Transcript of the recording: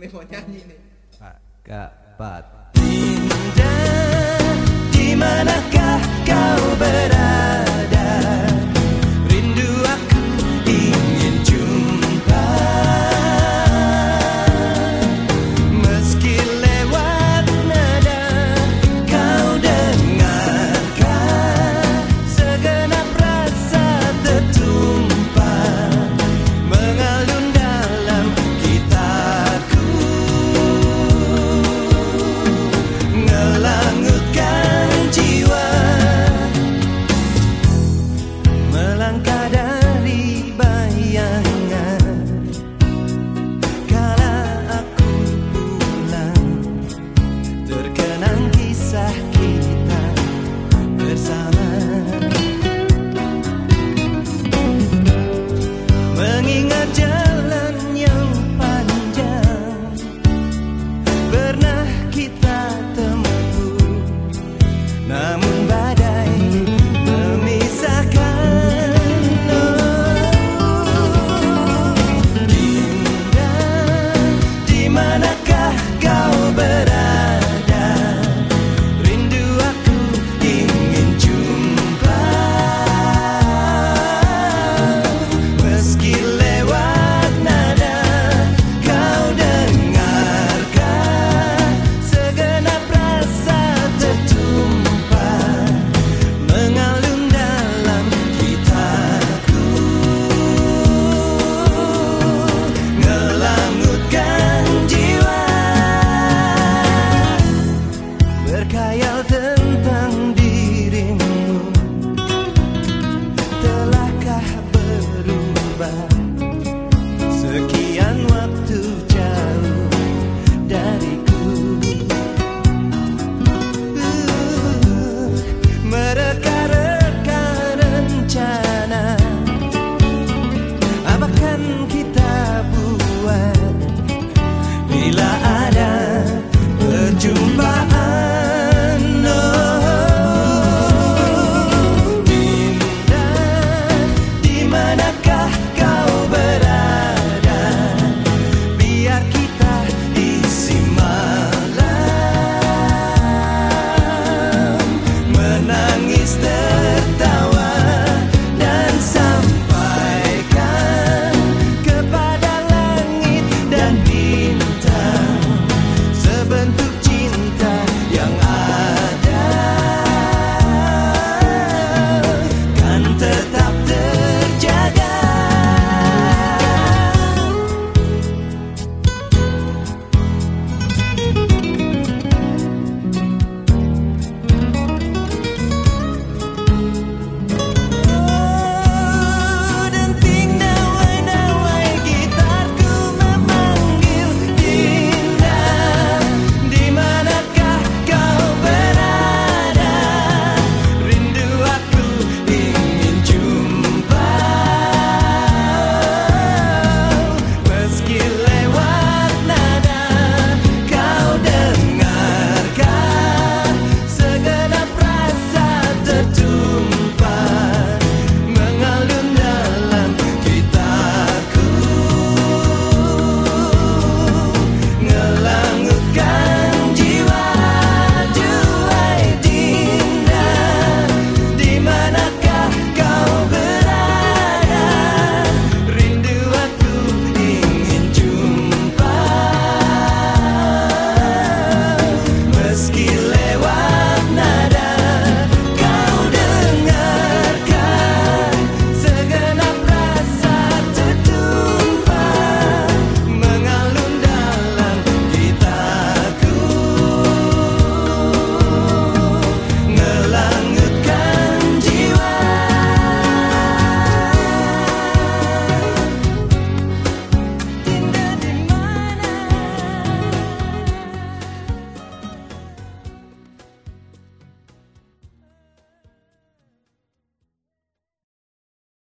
ไม่พอใจนี่ปะกะปัด